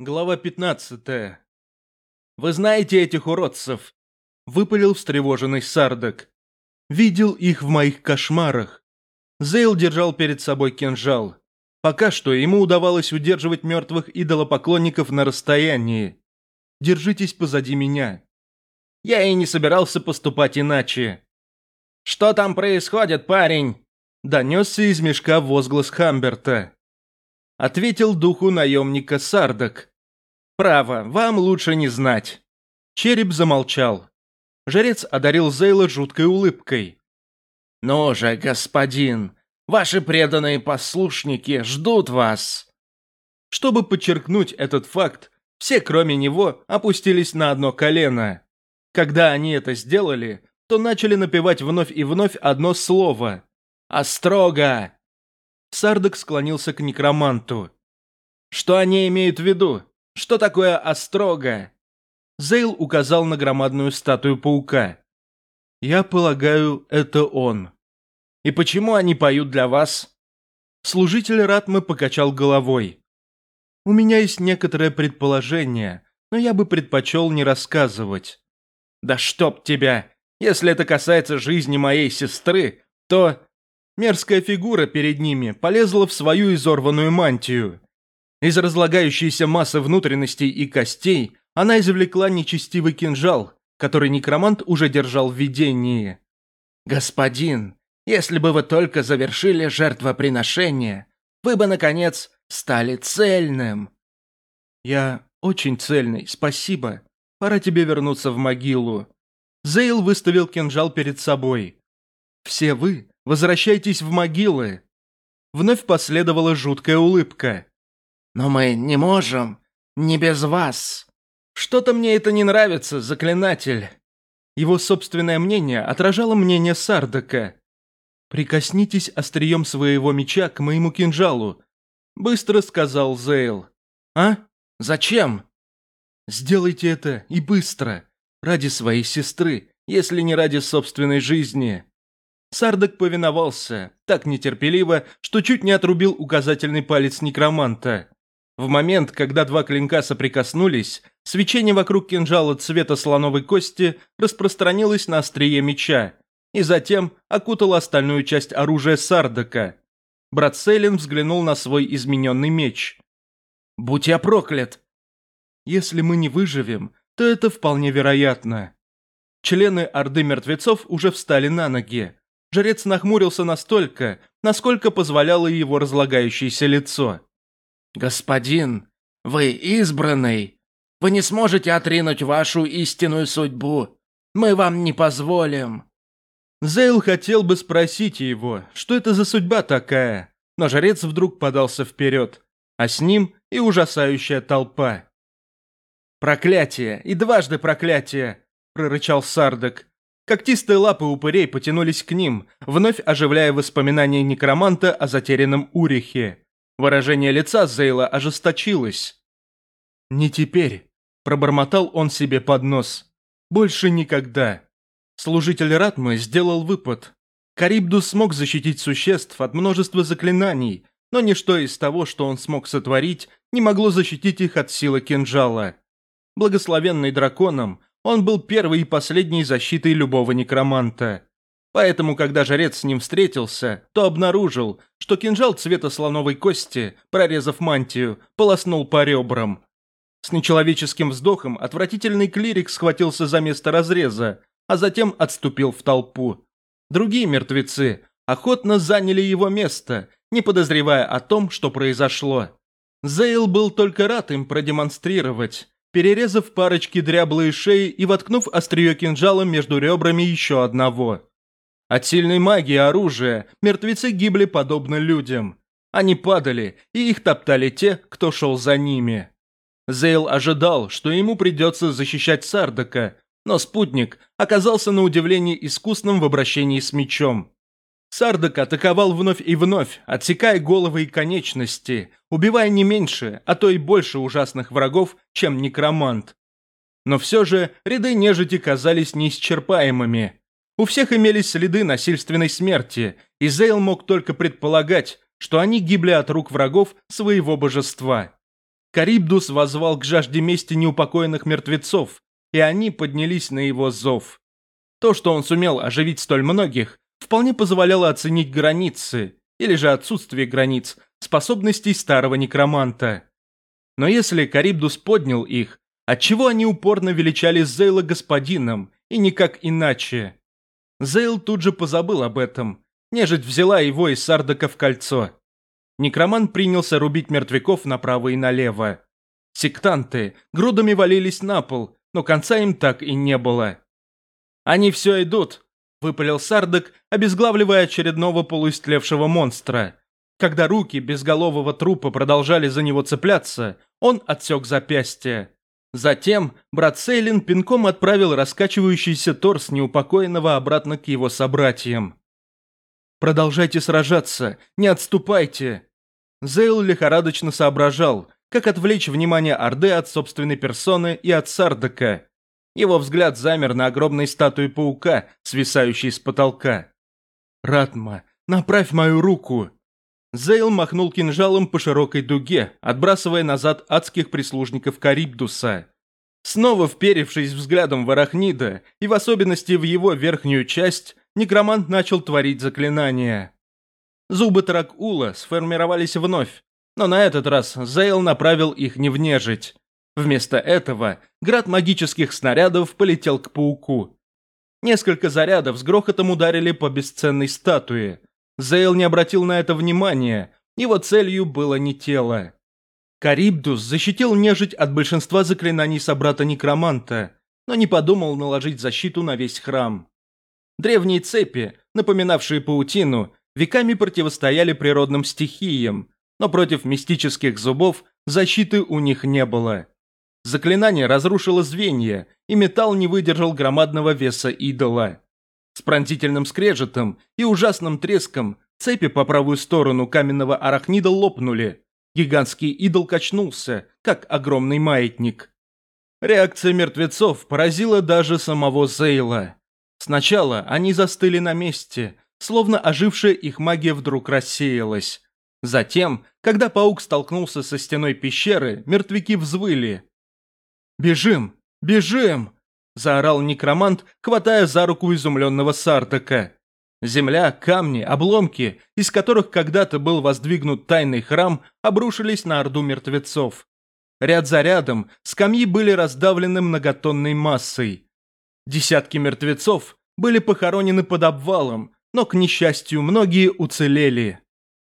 Глава 15. «Вы знаете этих уродцев?» – выпалил встревоженный Сардак. «Видел их в моих кошмарах». Зейл держал перед собой кинжал. Пока что ему удавалось удерживать мертвых идолопоклонников на расстоянии. «Держитесь позади меня». «Я и не собирался поступать иначе». «Что там происходит, парень?» – донесся из мешка возглас Хамберта. – ответил духу наемника Сардак. «Право, вам лучше не знать». Череп замолчал. Жрец одарил Зейла жуткой улыбкой. «Ну же, господин, ваши преданные послушники ждут вас!» Чтобы подчеркнуть этот факт, все, кроме него, опустились на одно колено. Когда они это сделали, то начали напевать вновь и вновь одно слово. «Острога! Сардак склонился к некроманту. «Что они имеют в виду? Что такое острога?» Зейл указал на громадную статую паука. «Я полагаю, это он». «И почему они поют для вас?» Служитель Ратмы покачал головой. «У меня есть некоторое предположение, но я бы предпочел не рассказывать». «Да чтоб тебя! Если это касается жизни моей сестры, то Мерзкая фигура перед ними полезла в свою изорванную мантию. Из разлагающейся массы внутренностей и костей она извлекла нечестивый кинжал, который некромант уже держал в видении. «Господин, если бы вы только завершили жертвоприношение, вы бы, наконец, стали цельным!» «Я очень цельный, спасибо. Пора тебе вернуться в могилу». Зейл выставил кинжал перед собой. «Все вы Возвращайтесь в могилы!» Вновь последовала жуткая улыбка. «Но мы не можем. Не без вас. Что-то мне это не нравится, заклинатель». Его собственное мнение отражало мнение Сардака. «Прикоснитесь острием своего меча к моему кинжалу», – быстро сказал Зейл. «А? Зачем?» «Сделайте это и быстро. Ради своей сестры, если не ради собственной жизни». Сардак повиновался, так нетерпеливо, что чуть не отрубил указательный палец некроманта. В момент, когда два клинка соприкоснулись, свечение вокруг кинжала цвета слоновой кости распространилось на острие меча и затем окутало остальную часть оружия Сардака. Брат Селин взглянул на свой измененный меч. «Будь я проклят!» «Если мы не выживем, то это вполне вероятно». Члены Орды Мертвецов уже встали на ноги, Жрец нахмурился настолько, насколько позволяло его разлагающееся лицо. «Господин, вы избранный. Вы не сможете отринуть вашу истинную судьбу. Мы вам не позволим». Зейл хотел бы спросить его, что это за судьба такая, но жрец вдруг подался вперед, а с ним и ужасающая толпа. «Проклятие! И дважды проклятие!» – прорычал Сардак. Когтистые лапы упырей потянулись к ним, вновь оживляя воспоминания некроманта о затерянном Урихе. Выражение лица Зейла ожесточилось. «Не теперь», – пробормотал он себе под нос. «Больше никогда». Служитель Ратмы сделал выпад. Карибдус смог защитить существ от множества заклинаний, но ничто из того, что он смог сотворить, не могло защитить их от силы кинжала. Благословенный драконом, он был первой и последней защитой любого некроманта. Поэтому, когда жрец с ним встретился, то обнаружил, что кинжал цвета слоновой кости, прорезав мантию, полоснул по ребрам. С нечеловеческим вздохом отвратительный клирик схватился за место разреза, а затем отступил в толпу. Другие мертвецы охотно заняли его место, не подозревая о том, что произошло. Зейл был только рад им продемонстрировать, перерезав парочки дряблые шеи и воткнув острие кинжала между ребрами еще одного. От сильной магии оружия мертвецы гибли подобно людям. Они падали, и их топтали те, кто шел за ними. Зейл ожидал, что ему придется защищать Сардака, но спутник оказался на удивление искусным в обращении с мечом. Сардак атаковал вновь и вновь, отсекая головы и конечности, убивая не меньше, а то и больше ужасных врагов, чем некромант. Но все же ряды нежити казались неисчерпаемыми. У всех имелись следы насильственной смерти, и Зейл мог только предполагать, что они гибли от рук врагов своего божества. Карибдус возвал к жажде мести неупокоенных мертвецов, и они поднялись на его зов. То, что он сумел оживить столь многих, вполне позволяло оценить границы, или же отсутствие границ, способностей старого некроманта. Но если Карибдус поднял их, отчего они упорно величали Зейла господином, и никак иначе? Зейл тут же позабыл об этом. Нежить взяла его из Сардака в кольцо. Некроман принялся рубить мертвяков направо и налево. Сектанты грудами валились на пол, но конца им так и не было. «Они все идут», выпалил Сардак, обезглавливая очередного полуистлевшего монстра. Когда руки безголового трупа продолжали за него цепляться, он отсек запястье. Затем брат Сейлин пинком отправил раскачивающийся торс неупокоенного обратно к его собратьям. «Продолжайте сражаться, не отступайте!» Зейл лихорадочно соображал, как отвлечь внимание Орды от собственной персоны и от Сардака. Его взгляд замер на огромной статуе паука, свисающей с потолка. «Ратма, направь мою руку!» Зейл махнул кинжалом по широкой дуге, отбрасывая назад адских прислужников Карибдуса. Снова вперевшись взглядом в Арахнида, и в особенности в его верхнюю часть, некромант начал творить заклинания. Зубы Тракула сформировались вновь, но на этот раз Зейл направил их не в нежить. Вместо этого град магических снарядов полетел к пауку. Несколько зарядов с грохотом ударили по бесценной статуе. Зейл не обратил на это внимания, его целью было не тело. Карибдус защитил нежить от большинства заклинаний собрата-некроманта, но не подумал наложить защиту на весь храм. Древние цепи, напоминавшие паутину, веками противостояли природным стихиям, но против мистических зубов защиты у них не было. Заклинание разрушило звенья, и металл не выдержал громадного веса идола. С пронзительным скрежетом и ужасным треском цепи по правую сторону каменного арахнида лопнули. Гигантский идол качнулся, как огромный маятник. Реакция мертвецов поразила даже самого Зейла. Сначала они застыли на месте, словно ожившая их магия вдруг рассеялась. Затем, когда паук столкнулся со стеной пещеры, мертвяки взвыли, «Бежим! Бежим!» – заорал некромант, хватая за руку изумленного Сартака. Земля, камни, обломки, из которых когда-то был воздвигнут тайный храм, обрушились на орду мертвецов. Ряд за рядом скамьи были раздавлены многотонной массой. Десятки мертвецов были похоронены под обвалом, но, к несчастью, многие уцелели.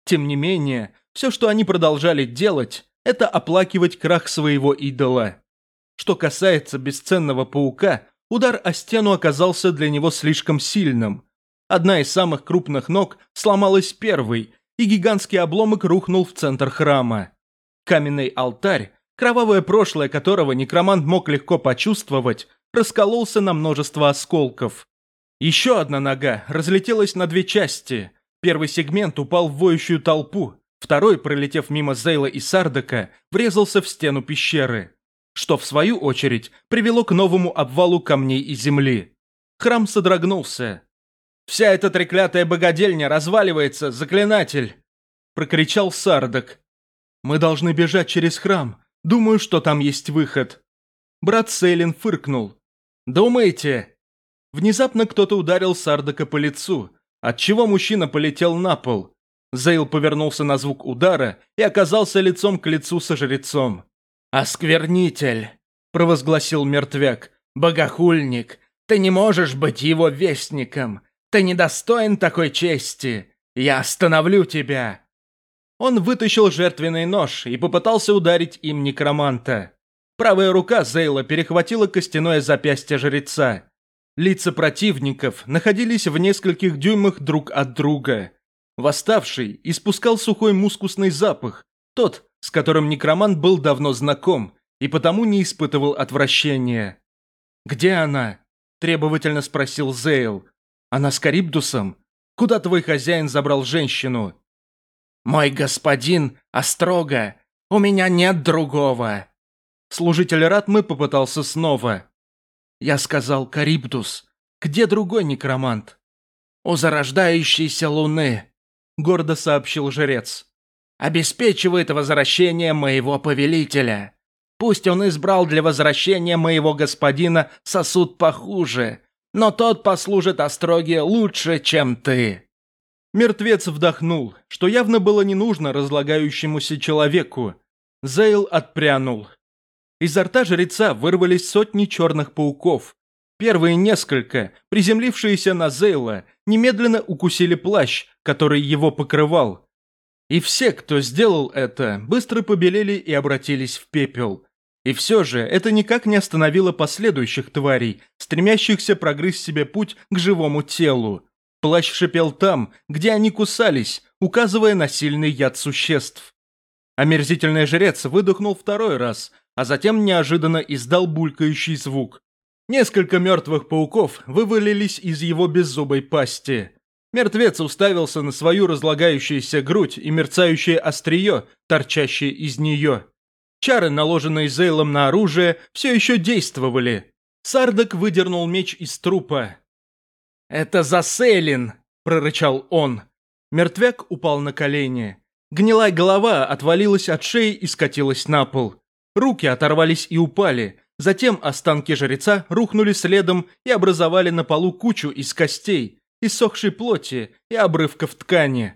Тем не менее, все, что они продолжали делать, это оплакивать крах своего идола. Что касается бесценного паука, удар о стену оказался для него слишком сильным. Одна из самых крупных ног сломалась первой, и гигантский обломок рухнул в центр храма. Каменный алтарь, кровавое прошлое которого некромант мог легко почувствовать, раскололся на множество осколков. Еще одна нога разлетелась на две части. Первый сегмент упал в воющую толпу, второй, пролетев мимо Зейла и Сардака, врезался в стену пещеры что, в свою очередь, привело к новому обвалу камней и земли. Храм содрогнулся. «Вся эта треклятая богадельня разваливается, заклинатель!» – прокричал Сардак. «Мы должны бежать через храм. Думаю, что там есть выход». Брат Сейлин фыркнул. «Думаете?» Внезапно кто-то ударил Сардака по лицу, отчего мужчина полетел на пол. Зейл повернулся на звук удара и оказался лицом к лицу со жрецом. «Осквернитель!» — провозгласил мертвяк. «Богохульник! Ты не можешь быть его вестником! Ты недостоин такой чести! Я остановлю тебя!» Он вытащил жертвенный нож и попытался ударить им некроманта. Правая рука Зейла перехватила костяное запястье жреца. Лица противников находились в нескольких дюймах друг от друга. Восставший испускал сухой мускусный запах, тот, с которым некромант был давно знаком и потому не испытывал отвращения. «Где она?» – требовательно спросил Зейл. «Она с Карибдусом? Куда твой хозяин забрал женщину?» «Мой господин, острого, у меня нет другого!» Служитель Ратмы попытался снова. Я сказал «Карибдус». Где другой некромант? «У зарождающейся луны», — гордо сообщил жрец обеспечивает возвращение моего повелителя. Пусть он избрал для возвращения моего господина сосуд похуже, но тот послужит Остроге лучше, чем ты». Мертвец вдохнул, что явно было не нужно разлагающемуся человеку. Зейл отпрянул. Изо рта жреца вырвались сотни черных пауков. Первые несколько, приземлившиеся на Зейла, немедленно укусили плащ, который его покрывал. И все, кто сделал это, быстро побелели и обратились в пепел. И все же это никак не остановило последующих тварей, стремящихся прогрызть себе путь к живому телу. Плащ шипел там, где они кусались, указывая на сильный яд существ. Омерзительный жрец выдохнул второй раз, а затем неожиданно издал булькающий звук. Несколько мертвых пауков вывалились из его беззубой пасти. Мертвец уставился на свою разлагающуюся грудь и мерцающее острие, торчащее из нее. Чары, наложенные Зейлом на оружие, все еще действовали. Сардак выдернул меч из трупа. «Это Заселин!» – прорычал он. Мертвяк упал на колени. Гнилая голова отвалилась от шеи и скатилась на пол. Руки оторвались и упали. Затем останки жреца рухнули следом и образовали на полу кучу из костей – иссохшей плоти и обрывков ткани.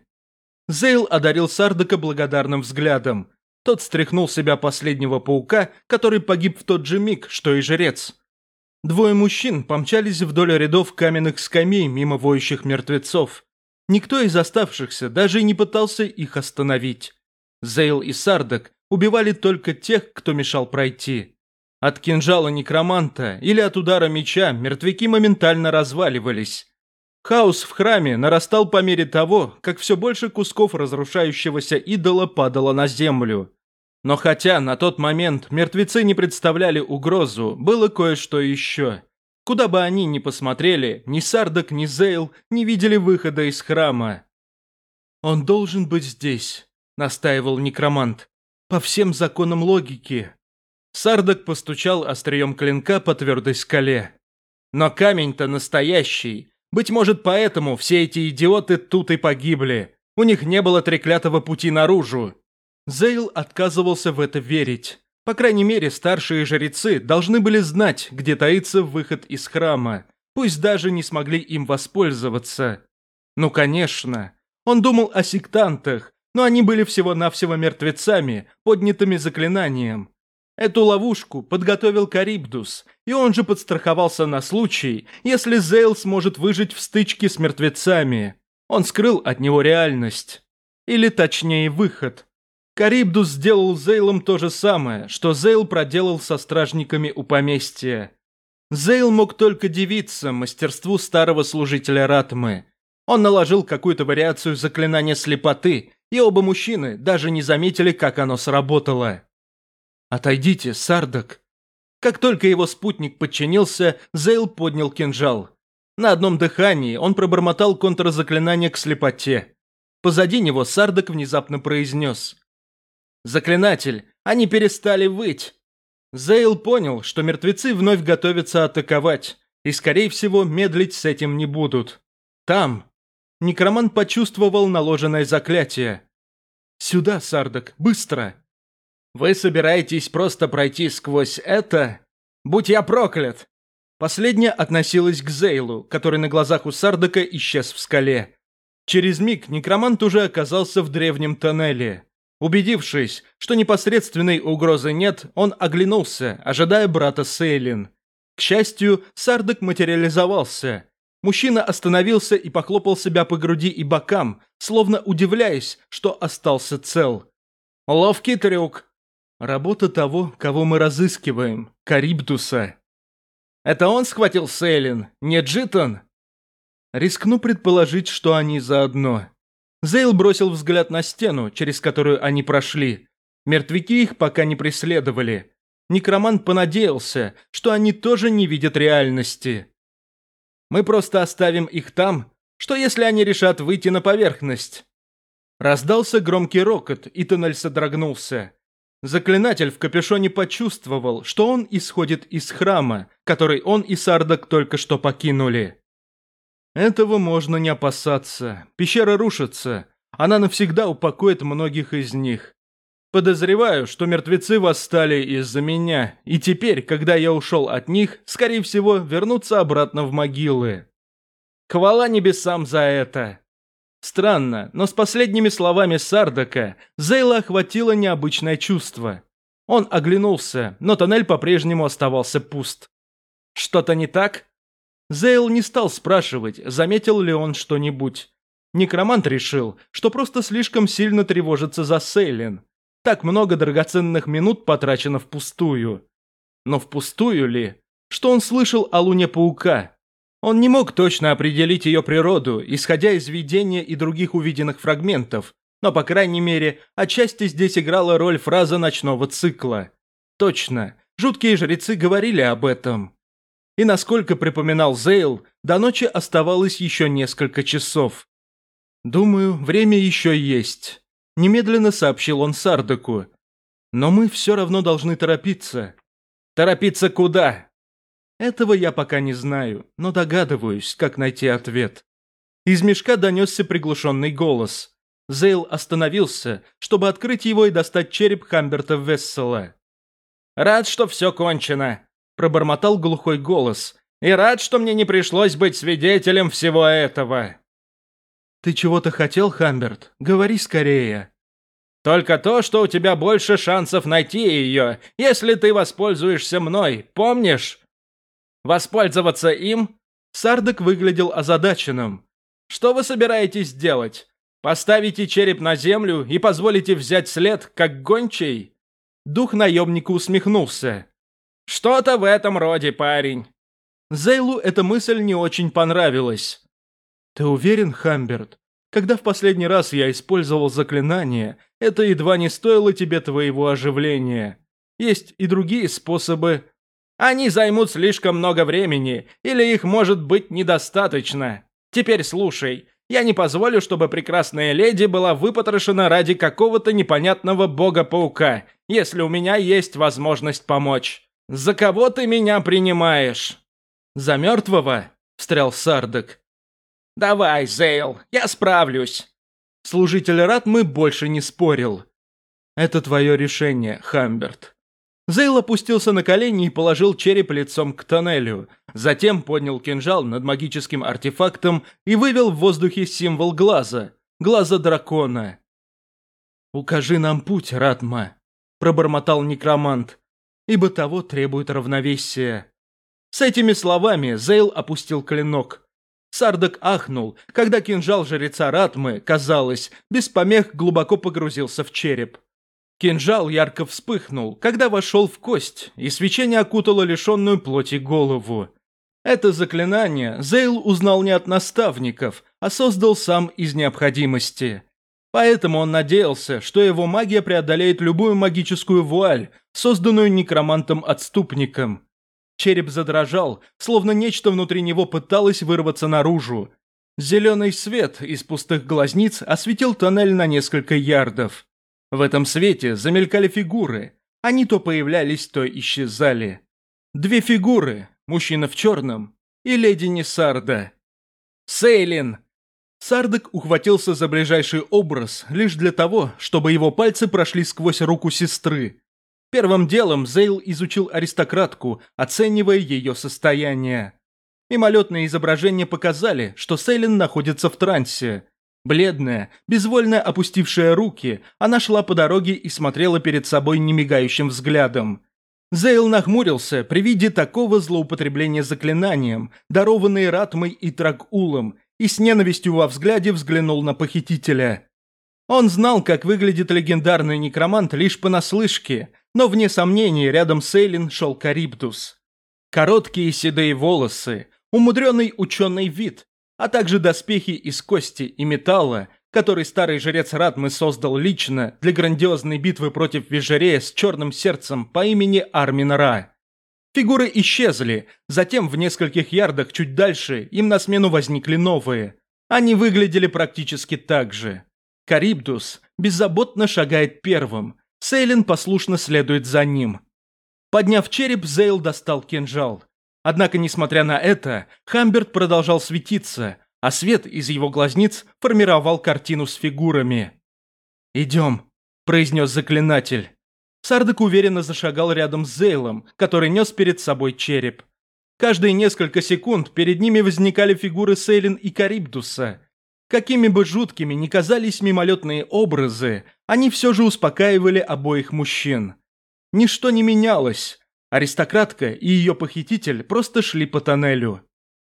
Зейл одарил Сардака благодарным взглядом. Тот стряхнул себя последнего паука, который погиб в тот же миг, что и жрец. Двое мужчин помчались вдоль рядов каменных скамей мимо воющих мертвецов. Никто из оставшихся даже и не пытался их остановить. Зейл и Сардак убивали только тех, кто мешал пройти. От кинжала некроманта или от удара меча мертвяки моментально разваливались. Хаос в храме нарастал по мере того, как все больше кусков разрушающегося идола падало на землю. Но хотя на тот момент мертвецы не представляли угрозу, было кое-что еще. Куда бы они ни посмотрели, ни Сардак, ни Зейл не видели выхода из храма. «Он должен быть здесь», — настаивал некромант. «По всем законам логики». Сардак постучал острием клинка по твердой скале. «Но камень-то настоящий, быть может, поэтому все эти идиоты тут и погибли. У них не было треклятого пути наружу. Зейл отказывался в это верить. По крайней мере, старшие жрецы должны были знать, где таится выход из храма. Пусть даже не смогли им воспользоваться. Ну, конечно. Он думал о сектантах, но они были всего-навсего мертвецами, поднятыми заклинанием. Эту ловушку подготовил Карибдус, и он же подстраховался на случай, если Зейл сможет выжить в стычке с мертвецами. Он скрыл от него реальность. Или точнее выход. Карибдус сделал Зейлом то же самое, что Зейл проделал со стражниками у поместья. Зейл мог только дивиться мастерству старого служителя Ратмы. Он наложил какую-то вариацию заклинания слепоты, и оба мужчины даже не заметили, как оно сработало. «Отойдите, Сардак!» Как только его спутник подчинился, Зейл поднял кинжал. На одном дыхании он пробормотал контрзаклинание к слепоте. Позади него Сардак внезапно произнес. «Заклинатель, они перестали выть!» Зейл понял, что мертвецы вновь готовятся атаковать, и, скорее всего, медлить с этим не будут. Там. Некроман почувствовал наложенное заклятие. «Сюда, Сардак, быстро!» Вы собираетесь просто пройти сквозь это? Будь я проклят!» Последняя относилась к Зейлу, который на глазах у Сардака исчез в скале. Через миг некромант уже оказался в древнем тоннеле. Убедившись, что непосредственной угрозы нет, он оглянулся, ожидая брата Сейлин. К счастью, Сардак материализовался. Мужчина остановился и похлопал себя по груди и бокам, словно удивляясь, что остался цел. «Ловкий трюк», Работа того, кого мы разыскиваем, Карибдуса. Это он схватил Сейлин, не Джитон? Рискну предположить, что они заодно. Зейл бросил взгляд на стену, через которую они прошли. Мертвяки их пока не преследовали. Некромант понадеялся, что они тоже не видят реальности. Мы просто оставим их там, что если они решат выйти на поверхность? Раздался громкий рокот, и тоннель содрогнулся. Заклинатель в капюшоне почувствовал, что он исходит из храма, который он и Сардак только что покинули. Этого можно не опасаться. Пещера рушится. Она навсегда упокоит многих из них. Подозреваю, что мертвецы восстали из-за меня, и теперь, когда я ушел от них, скорее всего, вернутся обратно в могилы. Хвала небесам за это. Странно, но с последними словами Сардака Зейла охватило необычное чувство. Он оглянулся, но тоннель по-прежнему оставался пуст. «Что-то не так?» Зейл не стал спрашивать, заметил ли он что-нибудь. Некромант решил, что просто слишком сильно тревожится за Сейлин. Так много драгоценных минут потрачено впустую. Но впустую ли? Что он слышал о луне паука? Он не мог точно определить ее природу, исходя из видения и других увиденных фрагментов, но, по крайней мере, отчасти здесь играла роль фраза ночного цикла. Точно, жуткие жрецы говорили об этом. И насколько припоминал Зейл, до ночи оставалось еще несколько часов. «Думаю, время еще есть», – немедленно сообщил он Сардаку. «Но мы все равно должны торопиться». «Торопиться куда?» Этого я пока не знаю, но догадываюсь, как найти ответ. Из мешка донесся приглушенный голос. Зейл остановился, чтобы открыть его и достать череп Хамберта Вессела. «Рад, что все кончено», – пробормотал глухой голос. «И рад, что мне не пришлось быть свидетелем всего этого». «Ты чего-то хотел, Хамберт? Говори скорее», только то, что у тебя больше шансов найти ее, если ты воспользуешься мной, помнишь? Воспользоваться им? Сардак выглядел озадаченным. Что вы собираетесь делать? Поставите череп на землю и позволите взять след, как гончий? Дух наемника усмехнулся. Что-то в этом роде, парень. Зейлу эта мысль не очень понравилась. Ты уверен, Хамберт? Когда в последний раз я использовал заклинание, это едва не стоило тебе твоего оживления. Есть и другие способы. Они займут слишком много времени, или их может быть недостаточно. Теперь слушай. Я не позволю, чтобы прекрасная леди была выпотрошена ради какого-то непонятного бога-паука, если у меня есть возможность помочь. За кого ты меня принимаешь?» «За мертвого?» – встрял Сардак. «Давай, Зейл, я справлюсь». Служитель Ратмы больше не спорил. «Это твое решение, Хамберт». Зейл опустился на колени и положил череп лицом к тоннелю. Затем поднял кинжал над магическим артефактом и вывел в воздухе символ глаза. Глаза дракона. «Укажи нам путь, Ратма», – пробормотал некромант, – «ибо того требует равновесие». С этими словами Зейл опустил клинок. Сардак ахнул, когда кинжал жреца Ратмы, казалось, без помех глубоко погрузился в череп. Кинжал ярко вспыхнул, когда вошел в кость, и свечение окутало лишенную плоти голову. Это заклинание Зейл узнал не от наставников, а создал сам из необходимости. Поэтому он надеялся, что его магия преодолеет любую магическую вуаль, созданную некромантом-отступником. Череп задрожал, словно нечто внутри него пыталось вырваться наружу. Зеленый свет из пустых глазниц осветил тоннель на несколько ярдов. В этом свете замелькали фигуры. Они то появлялись, то исчезали. Две фигуры, мужчина в черном и леди Несарда. «Сейлин!» Сардек ухватился за ближайший образ лишь для того, чтобы его пальцы прошли сквозь руку сестры. Первым делом Зейл изучил аристократку, оценивая ее состояние. Мимолетные изображения показали, что Сейлин находится в трансе. Бледная, безвольно опустившая руки, она шла по дороге и смотрела перед собой немигающим взглядом. Зейл нахмурился при виде такого злоупотребления заклинанием, дарованной Ратмой и Трагулом, и с ненавистью во взгляде взглянул на похитителя. Он знал, как выглядит легендарный некромант лишь понаслышке, но вне сомнений рядом с Эйлин шел Карибдус. Короткие седые волосы, умудренный ученый вид, а также доспехи из кости и металла, который старый жрец Ратмы создал лично для грандиозной битвы против Вижерея с черным сердцем по имени Армин Ра. Фигуры исчезли, затем в нескольких ярдах чуть дальше им на смену возникли новые. Они выглядели практически так же. Карибдус беззаботно шагает первым, Сейлин послушно следует за ним. Подняв череп, Зейл достал кинжал. Однако, несмотря на это, Хамберт продолжал светиться, а свет из его глазниц формировал картину с фигурами. «Идем», – произнес заклинатель. Сардак уверенно зашагал рядом с Зейлом, который нес перед собой череп. Каждые несколько секунд перед ними возникали фигуры Сейлин и Карибдуса. Какими бы жуткими ни казались мимолетные образы, они все же успокаивали обоих мужчин. Ничто не менялось, Аристократка и ее похититель просто шли по тоннелю.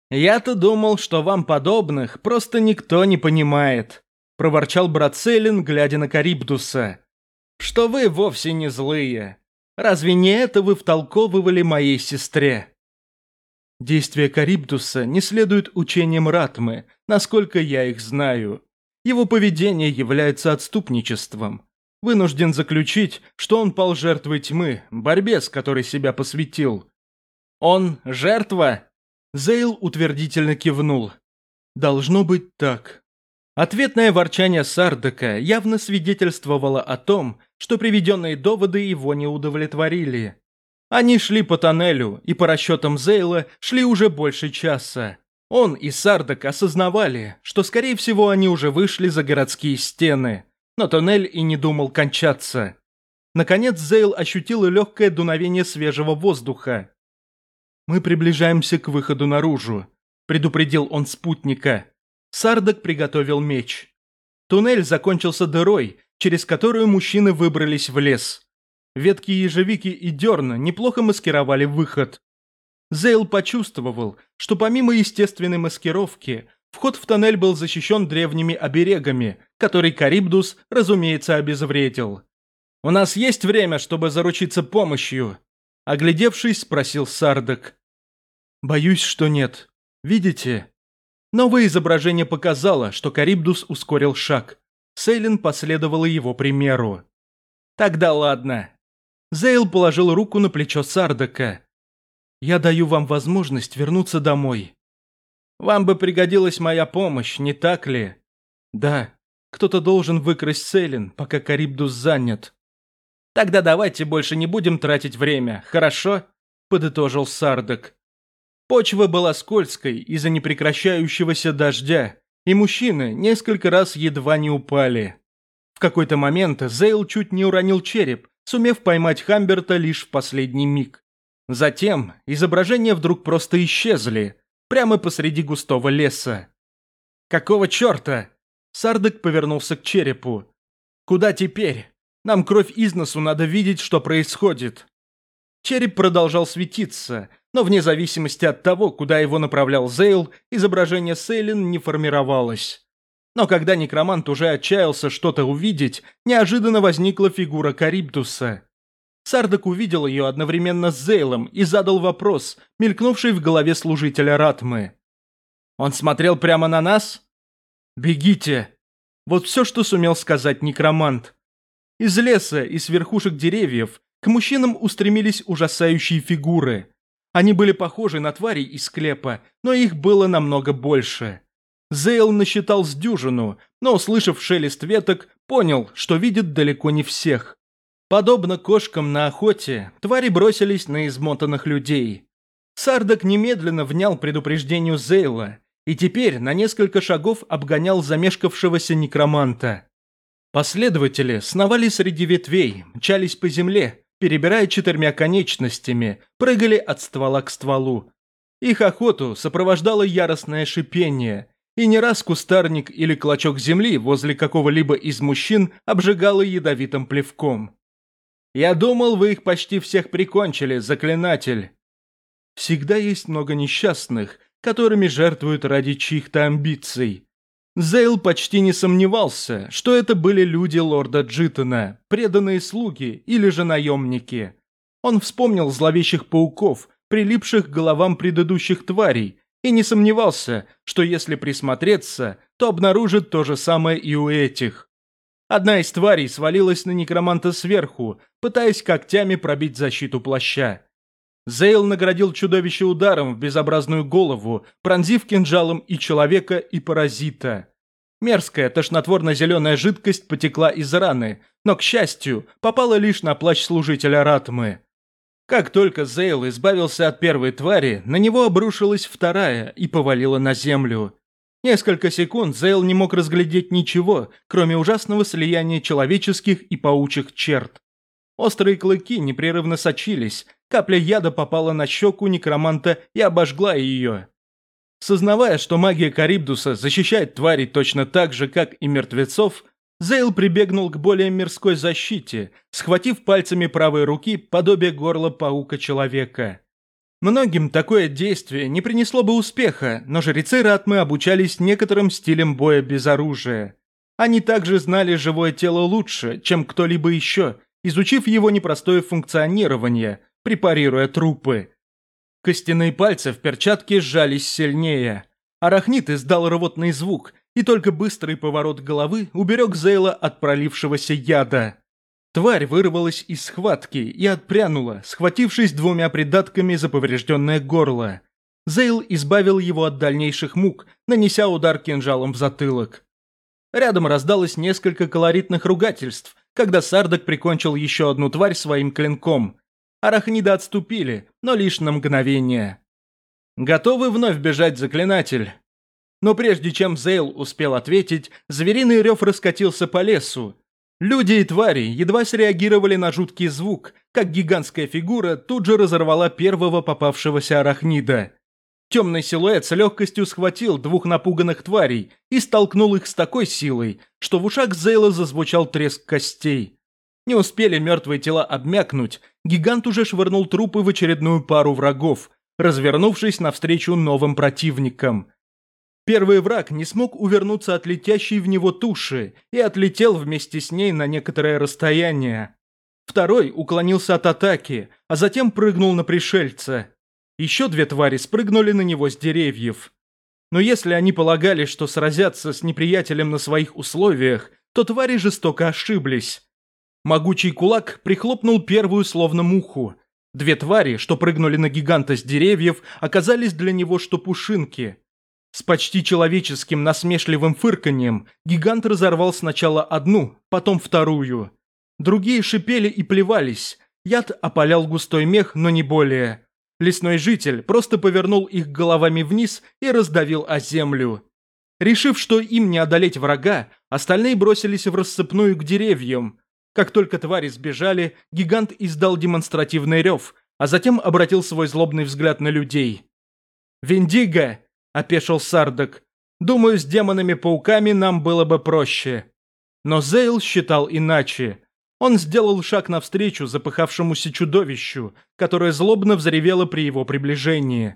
«Я-то думал, что вам подобных просто никто не понимает», – проворчал брат Селин, глядя на Карибдуса. «Что вы вовсе не злые. Разве не это вы втолковывали моей сестре?» Действия Карибдуса не следуют учениям Ратмы, насколько я их знаю. Его поведение является отступничеством вынужден заключить, что он пал жертвой тьмы, борьбе, с которой себя посвятил. «Он жертва?» Зейл утвердительно кивнул. «Должно быть так». Ответное ворчание Сардака явно свидетельствовало о том, что приведенные доводы его не удовлетворили. Они шли по тоннелю, и по расчетам Зейла шли уже больше часа. Он и Сардак осознавали, что, скорее всего, они уже вышли за городские стены – но тоннель и не думал кончаться. Наконец Зейл ощутил легкое дуновение свежего воздуха. «Мы приближаемся к выходу наружу», – предупредил он спутника. Сардак приготовил меч. Туннель закончился дырой, через которую мужчины выбрались в лес. Ветки ежевики и дерна неплохо маскировали выход. Зейл почувствовал, что помимо естественной маскировки, Вход в тоннель был защищен древними оберегами, которые Карибдус, разумеется, обезвредил. «У нас есть время, чтобы заручиться помощью?» Оглядевшись, спросил Сардак. «Боюсь, что нет. Видите?» Новое изображение показало, что Карибдус ускорил шаг. Сейлин последовала его примеру. «Тогда ладно». Зейл положил руку на плечо Сардака. «Я даю вам возможность вернуться домой. Вам бы пригодилась моя помощь, не так ли? Да, кто-то должен выкрасть Селин, пока Карибдус занят. Тогда давайте больше не будем тратить время, хорошо? Подытожил Сардак. Почва была скользкой из-за непрекращающегося дождя, и мужчины несколько раз едва не упали. В какой-то момент Зейл чуть не уронил череп, сумев поймать Хамберта лишь в последний миг. Затем изображения вдруг просто исчезли – прямо посреди густого леса. «Какого черта?» Сардек повернулся к черепу. «Куда теперь? Нам кровь из носу надо видеть, что происходит». Череп продолжал светиться, но вне зависимости от того, куда его направлял Зейл, изображение Сейлин не формировалось. Но когда некромант уже отчаялся что-то увидеть, неожиданно возникла фигура Карибдуса. Сардак увидел ее одновременно с Зейлом и задал вопрос, мелькнувший в голове служителя Ратмы. «Он смотрел прямо на нас?» «Бегите!» Вот все, что сумел сказать некромант. Из леса и с верхушек деревьев к мужчинам устремились ужасающие фигуры. Они были похожи на твари из склепа, но их было намного больше. Зейл насчитал с дюжину, но, услышав шелест веток, понял, что видит далеко не всех. Подобно кошкам на охоте, твари бросились на измотанных людей. Сардак немедленно внял предупреждению Зейла и теперь на несколько шагов обгонял замешкавшегося некроманта. Последователи сновали среди ветвей, мчались по земле, перебирая четырьмя конечностями, прыгали от ствола к стволу. Их охоту сопровождало яростное шипение, и не раз кустарник или клочок земли возле какого-либо из мужчин обжигало ядовитым плевком. Я думал, вы их почти всех прикончили, заклинатель. Всегда есть много несчастных, которыми жертвуют ради чьих-то амбиций. Зейл почти не сомневался, что это были люди лорда Джитона, преданные слуги или же наемники. Он вспомнил зловещих пауков, прилипших к головам предыдущих тварей, и не сомневался, что если присмотреться, то обнаружит то же самое и у этих. Одна из тварей свалилась на некроманта сверху, пытаясь когтями пробить защиту плаща. Зейл наградил чудовище ударом в безобразную голову, пронзив кинжалом и человека, и паразита. Мерзкая, тошнотворно-зеленая жидкость потекла из раны, но, к счастью, попала лишь на плащ служителя Ратмы. Как только Зейл избавился от первой твари, на него обрушилась вторая и повалила на землю. Несколько секунд Зейл не мог разглядеть ничего, кроме ужасного слияния человеческих и паучих черт. Острые клыки непрерывно сочились, капля яда попала на щеку некроманта и обожгла ее. Сознавая, что магия Карибдуса защищает тварей точно так же, как и мертвецов, Зейл прибегнул к более мирской защите, схватив пальцами правой руки подобие горла паука-человека. Многим такое действие не принесло бы успеха, но жрецы Ратмы обучались некоторым стилям боя без оружия. Они также знали живое тело лучше, чем кто-либо еще, изучив его непростое функционирование, препарируя трупы. Костяные пальцы в перчатке сжались сильнее. Арахнит издал рвотный звук, и только быстрый поворот головы уберег Зейла от пролившегося яда. Тварь вырвалась из схватки и отпрянула, схватившись двумя придатками за поврежденное горло. Зейл избавил его от дальнейших мук, нанеся удар кинжалом в затылок. Рядом раздалось несколько колоритных ругательств, когда Сардак прикончил еще одну тварь своим клинком. Арахниды отступили, но лишь на мгновение. Готовы вновь бежать заклинатель. Но прежде чем Зейл успел ответить, звериный рев раскатился по лесу, Люди и твари едва среагировали на жуткий звук, как гигантская фигура тут же разорвала первого попавшегося арахнида. Темный силуэт с легкостью схватил двух напуганных тварей и столкнул их с такой силой, что в ушах Зейла зазвучал треск костей. Не успели мертвые тела обмякнуть, гигант уже швырнул трупы в очередную пару врагов, развернувшись навстречу новым противникам. Первый враг не смог увернуться от летящей в него туши и отлетел вместе с ней на некоторое расстояние. Второй уклонился от атаки, а затем прыгнул на пришельца. Еще две твари спрыгнули на него с деревьев. Но если они полагали, что сразятся с неприятелем на своих условиях, то твари жестоко ошиблись. Могучий кулак прихлопнул первую словно муху. Две твари, что прыгнули на гиганта с деревьев, оказались для него что пушинки – с почти человеческим насмешливым фырканьем гигант разорвал сначала одну, потом вторую. Другие шипели и плевались. Яд опалял густой мех, но не более. Лесной житель просто повернул их головами вниз и раздавил о землю. Решив, что им не одолеть врага, остальные бросились в рассыпную к деревьям. Как только твари сбежали, гигант издал демонстративный рев, а затем обратил свой злобный взгляд на людей. «Виндиго, — опешил Сардак. «Думаю, с демонами-пауками нам было бы проще». Но Зейл считал иначе. Он сделал шаг навстречу запыхавшемуся чудовищу, которое злобно взревело при его приближении.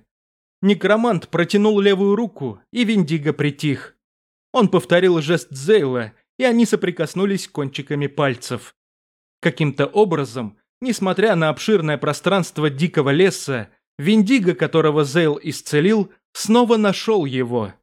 Некромант протянул левую руку, и Виндиго притих. Он повторил жест Зейла, и они соприкоснулись кончиками пальцев. Каким-то образом, несмотря на обширное пространство дикого леса, Виндиго, которого Зейл исцелил, снова нашел его.